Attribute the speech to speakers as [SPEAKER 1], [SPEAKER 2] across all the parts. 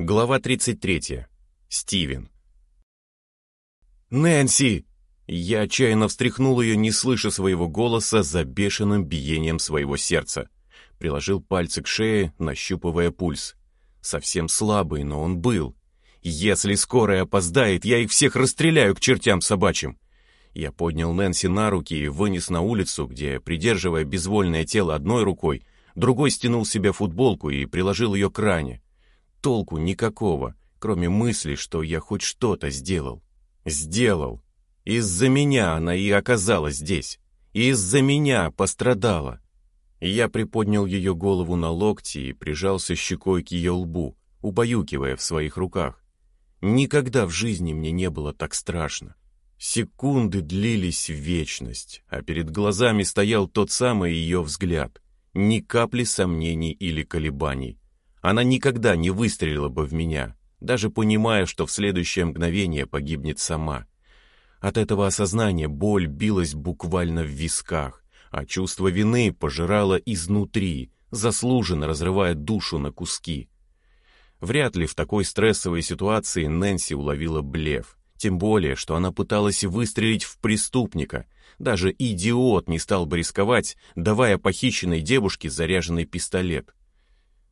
[SPEAKER 1] Глава 33. Стивен. «Нэнси!» Я отчаянно встряхнул ее, не слыша своего голоса за бешеным биением своего сердца. Приложил пальцы к шее, нащупывая пульс. Совсем слабый, но он был. «Если скорая опоздает, я их всех расстреляю к чертям собачьим!» Я поднял Нэнси на руки и вынес на улицу, где, придерживая безвольное тело одной рукой, другой стянул себе футболку и приложил ее к ране толку никакого, кроме мысли, что я хоть что-то сделал. Сделал. Из-за меня она и оказалась здесь. Из-за меня пострадала. Я приподнял ее голову на локти и прижался щекой к ее лбу, убаюкивая в своих руках. Никогда в жизни мне не было так страшно. Секунды длились в вечность, а перед глазами стоял тот самый ее взгляд. Ни капли сомнений или колебаний она никогда не выстрелила бы в меня, даже понимая, что в следующее мгновение погибнет сама. От этого осознания боль билась буквально в висках, а чувство вины пожирало изнутри, заслуженно разрывая душу на куски. Вряд ли в такой стрессовой ситуации Нэнси уловила блеф, тем более, что она пыталась выстрелить в преступника. Даже идиот не стал бы рисковать, давая похищенной девушке заряженный пистолет.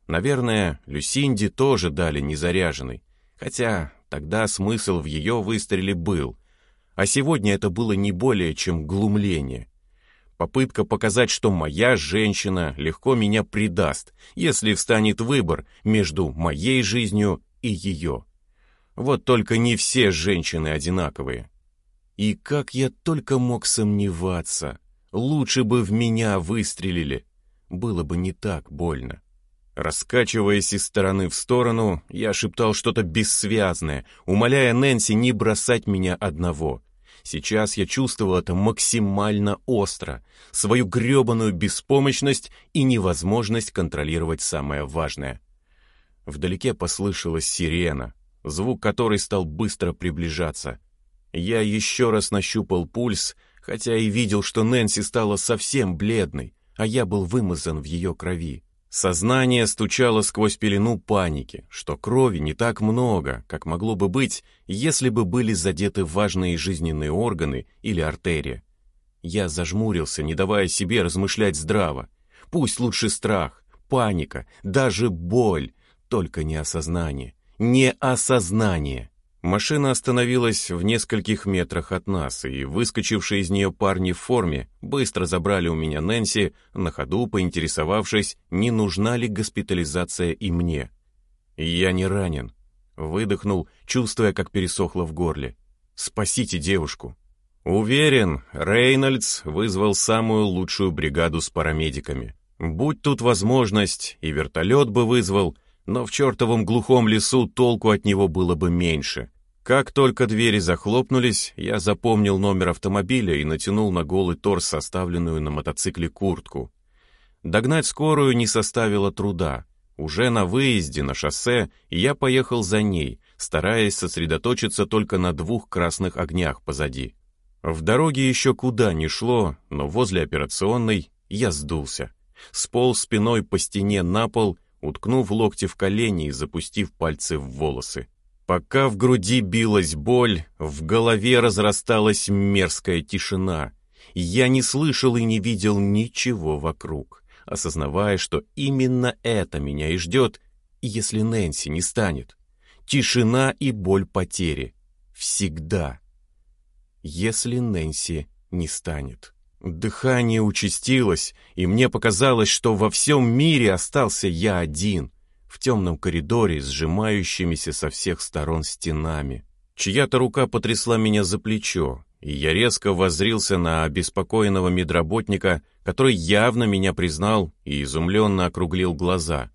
[SPEAKER 1] Наверное, Люсинди тоже дали незаряженный, хотя тогда смысл в ее выстреле был, а сегодня это было не более чем глумление. Попытка показать, что моя женщина легко меня предаст, если встанет выбор между моей жизнью и ее. Вот только не все женщины одинаковые. И как я только мог сомневаться, лучше бы в меня выстрелили, было бы не так больно. Раскачиваясь из стороны в сторону, я шептал что-то бессвязное, умоляя Нэнси не бросать меня одного. Сейчас я чувствовал это максимально остро, свою гребаную беспомощность и невозможность контролировать самое важное. Вдалеке послышалась сирена, звук которой стал быстро приближаться. Я еще раз нащупал пульс, хотя и видел, что Нэнси стала совсем бледной, а я был вымазан в ее крови. Сознание стучало сквозь пелену паники, что крови не так много, как могло бы быть, если бы были задеты важные жизненные органы или артерия. Я зажмурился, не давая себе размышлять здраво. Пусть лучше страх, паника, даже боль, только не осознание. Не осознание. Машина остановилась в нескольких метрах от нас, и выскочившие из нее парни в форме быстро забрали у меня Нэнси, на ходу поинтересовавшись, не нужна ли госпитализация и мне. «Я не ранен», — выдохнул, чувствуя, как пересохло в горле. «Спасите девушку». Уверен, Рейнольдс вызвал самую лучшую бригаду с парамедиками. Будь тут возможность, и вертолет бы вызвал — но в чертовом глухом лесу толку от него было бы меньше. Как только двери захлопнулись, я запомнил номер автомобиля и натянул на голый торс составленную на мотоцикле куртку. Догнать скорую не составило труда. Уже на выезде на шоссе я поехал за ней, стараясь сосредоточиться только на двух красных огнях позади. В дороге еще куда ни шло, но возле операционной я сдулся. Сполз спиной по стене на пол уткнув локти в колени и запустив пальцы в волосы. Пока в груди билась боль, в голове разрасталась мерзкая тишина. Я не слышал и не видел ничего вокруг, осознавая, что именно это меня и ждет, если Нэнси не станет. Тишина и боль потери. Всегда. Если Нэнси не станет. Дыхание участилось, и мне показалось, что во всем мире остался я один, в темном коридоре, сжимающимися со всех сторон стенами. Чья-то рука потрясла меня за плечо, и я резко воззрился на обеспокоенного медработника, который явно меня признал и изумленно округлил глаза.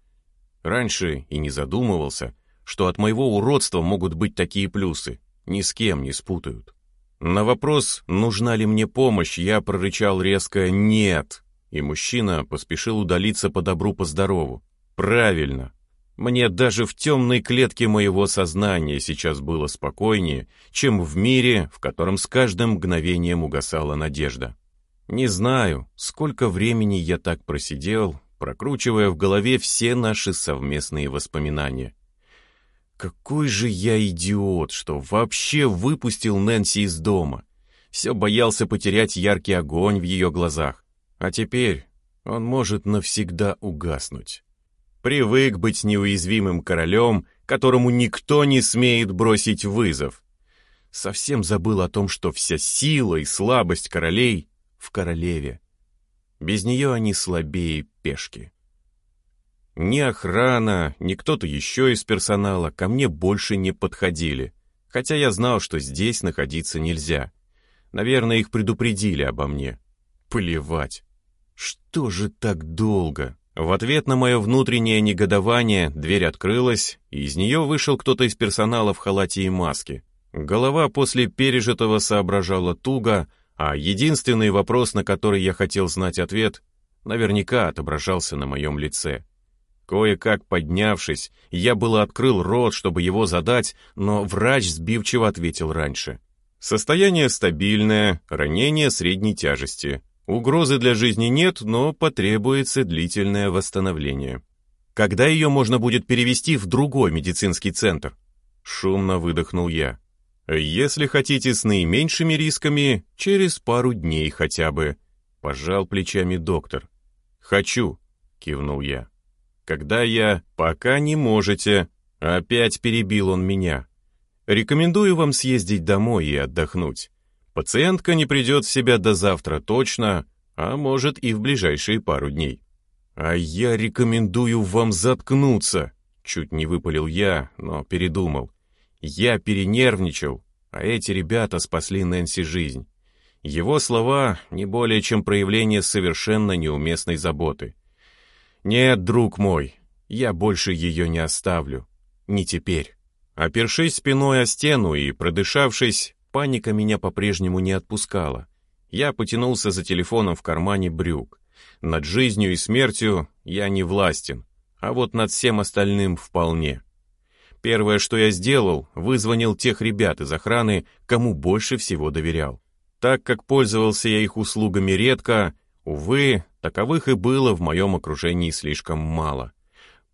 [SPEAKER 1] Раньше и не задумывался, что от моего уродства могут быть такие плюсы, ни с кем не спутают. На вопрос, нужна ли мне помощь, я прорычал резко «нет», и мужчина поспешил удалиться по добру, по здорову. Правильно. Мне даже в темной клетке моего сознания сейчас было спокойнее, чем в мире, в котором с каждым мгновением угасала надежда. Не знаю, сколько времени я так просидел, прокручивая в голове все наши совместные воспоминания. Какой же я идиот, что вообще выпустил Нэнси из дома. Все боялся потерять яркий огонь в ее глазах. А теперь он может навсегда угаснуть. Привык быть неуязвимым королем, которому никто не смеет бросить вызов. Совсем забыл о том, что вся сила и слабость королей в королеве. Без нее они слабее пешки. Ни охрана, ни кто-то еще из персонала ко мне больше не подходили, хотя я знал, что здесь находиться нельзя. Наверное, их предупредили обо мне. Плевать. Что же так долго? В ответ на мое внутреннее негодование дверь открылась, и из нее вышел кто-то из персонала в халате и маске. Голова после пережитого соображала туго, а единственный вопрос, на который я хотел знать ответ, наверняка отображался на моем лице. Кое-как поднявшись, я было открыл рот, чтобы его задать, но врач сбивчиво ответил раньше. Состояние стабильное, ранение средней тяжести. Угрозы для жизни нет, но потребуется длительное восстановление. Когда ее можно будет перевести в другой медицинский центр? Шумно выдохнул я. Если хотите с наименьшими рисками, через пару дней хотя бы. Пожал плечами доктор. Хочу, кивнул я. Когда я «пока не можете», опять перебил он меня. Рекомендую вам съездить домой и отдохнуть. Пациентка не придет в себя до завтра точно, а может и в ближайшие пару дней. А я рекомендую вам заткнуться, чуть не выпалил я, но передумал. Я перенервничал, а эти ребята спасли Нэнси жизнь. Его слова не более чем проявление совершенно неуместной заботы. «Нет, друг мой, я больше ее не оставлю. Не теперь». Опершись спиной о стену и продышавшись, паника меня по-прежнему не отпускала. Я потянулся за телефоном в кармане брюк. Над жизнью и смертью я не властен, а вот над всем остальным вполне. Первое, что я сделал, вызвонил тех ребят из охраны, кому больше всего доверял. Так как пользовался я их услугами редко, увы, Таковых и было в моем окружении слишком мало.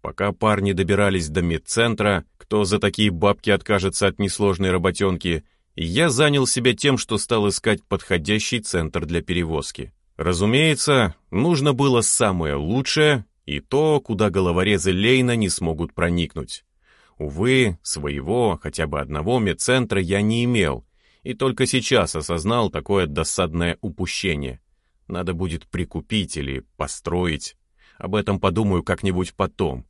[SPEAKER 1] Пока парни добирались до медцентра, кто за такие бабки откажется от несложной работенки, я занял себя тем, что стал искать подходящий центр для перевозки. Разумеется, нужно было самое лучшее и то, куда головорезы Лейна не смогут проникнуть. Увы, своего, хотя бы одного медцентра я не имел, и только сейчас осознал такое досадное упущение. Надо будет прикупить или построить. Об этом подумаю как-нибудь потом.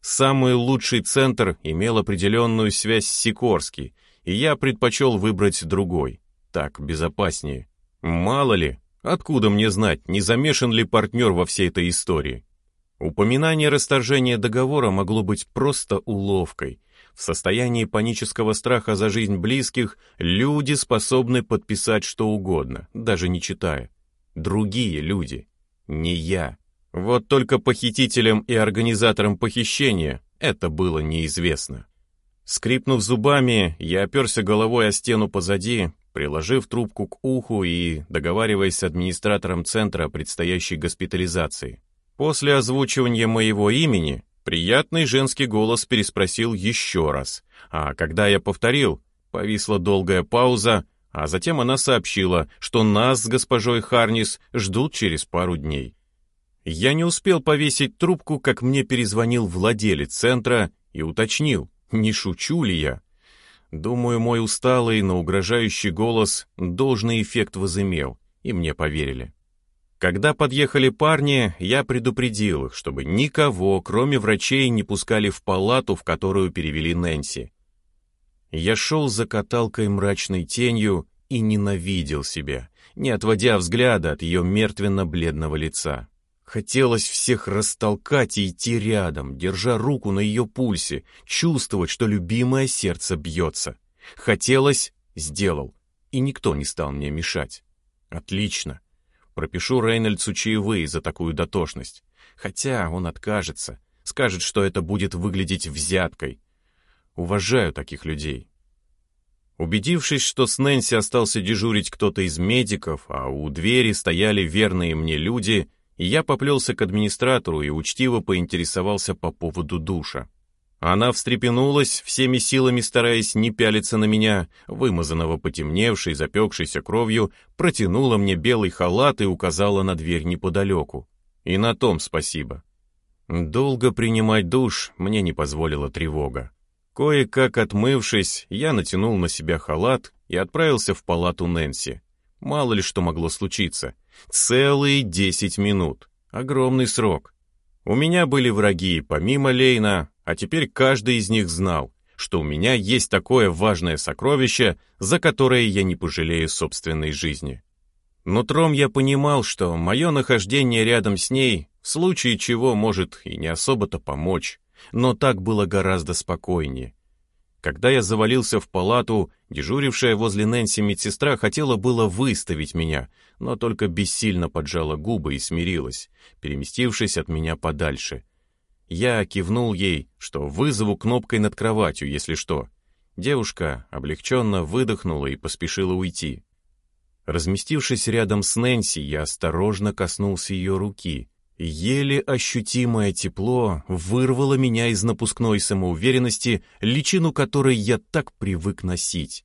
[SPEAKER 1] Самый лучший центр имел определенную связь с Сикорски, и я предпочел выбрать другой. Так безопаснее. Мало ли, откуда мне знать, не замешан ли партнер во всей этой истории. Упоминание расторжения договора могло быть просто уловкой. В состоянии панического страха за жизнь близких люди способны подписать что угодно, даже не читая другие люди, не я. Вот только похитителям и организаторам похищения это было неизвестно. Скрипнув зубами, я оперся головой о стену позади, приложив трубку к уху и договариваясь с администратором центра о предстоящей госпитализации. После озвучивания моего имени приятный женский голос переспросил еще раз, а когда я повторил, повисла долгая пауза, а затем она сообщила, что нас с госпожой Харнис ждут через пару дней. Я не успел повесить трубку, как мне перезвонил владелец центра и уточнил, не шучу ли я. Думаю, мой усталый, но угрожающий голос должный эффект возымел, и мне поверили. Когда подъехали парни, я предупредил их, чтобы никого, кроме врачей, не пускали в палату, в которую перевели Нэнси. Я шел за каталкой мрачной тенью и ненавидел себя, не отводя взгляда от ее мертвенно-бледного лица. Хотелось всех растолкать и идти рядом, держа руку на ее пульсе, чувствовать, что любимое сердце бьется. Хотелось — сделал, и никто не стал мне мешать. Отлично. Пропишу Рейнольдсу чаевые за такую дотошность. Хотя он откажется, скажет, что это будет выглядеть взяткой, Уважаю таких людей. Убедившись, что с Нэнси остался дежурить кто-то из медиков, а у двери стояли верные мне люди, я поплелся к администратору и учтиво поинтересовался по поводу душа. Она встрепенулась, всеми силами стараясь не пялиться на меня, вымазанного потемневшей, запекшейся кровью, протянула мне белый халат и указала на дверь неподалеку. И на том спасибо. Долго принимать душ мне не позволила тревога. Кое-как отмывшись, я натянул на себя халат и отправился в палату Нэнси. Мало ли что могло случиться. Целые десять минут. Огромный срок. У меня были враги помимо Лейна, а теперь каждый из них знал, что у меня есть такое важное сокровище, за которое я не пожалею собственной жизни. Нутром я понимал, что мое нахождение рядом с ней в случае чего может и не особо-то помочь, но так было гораздо спокойнее. Когда я завалился в палату, дежурившая возле Нэнси медсестра хотела было выставить меня, но только бессильно поджала губы и смирилась, переместившись от меня подальше — я кивнул ей, что вызову кнопкой над кроватью, если что. Девушка облегченно выдохнула и поспешила уйти. Разместившись рядом с Нэнси, я осторожно коснулся ее руки. Еле ощутимое тепло вырвало меня из напускной самоуверенности, личину которой я так привык носить.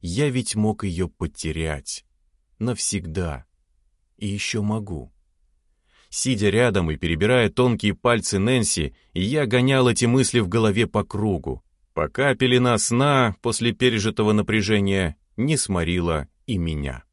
[SPEAKER 1] Я ведь мог ее потерять. Навсегда. И еще могу. Сидя рядом и перебирая тонкие пальцы Нэнси, я гонял эти мысли в голове по кругу, пока пелена сна после пережитого напряжения не сморила и меня.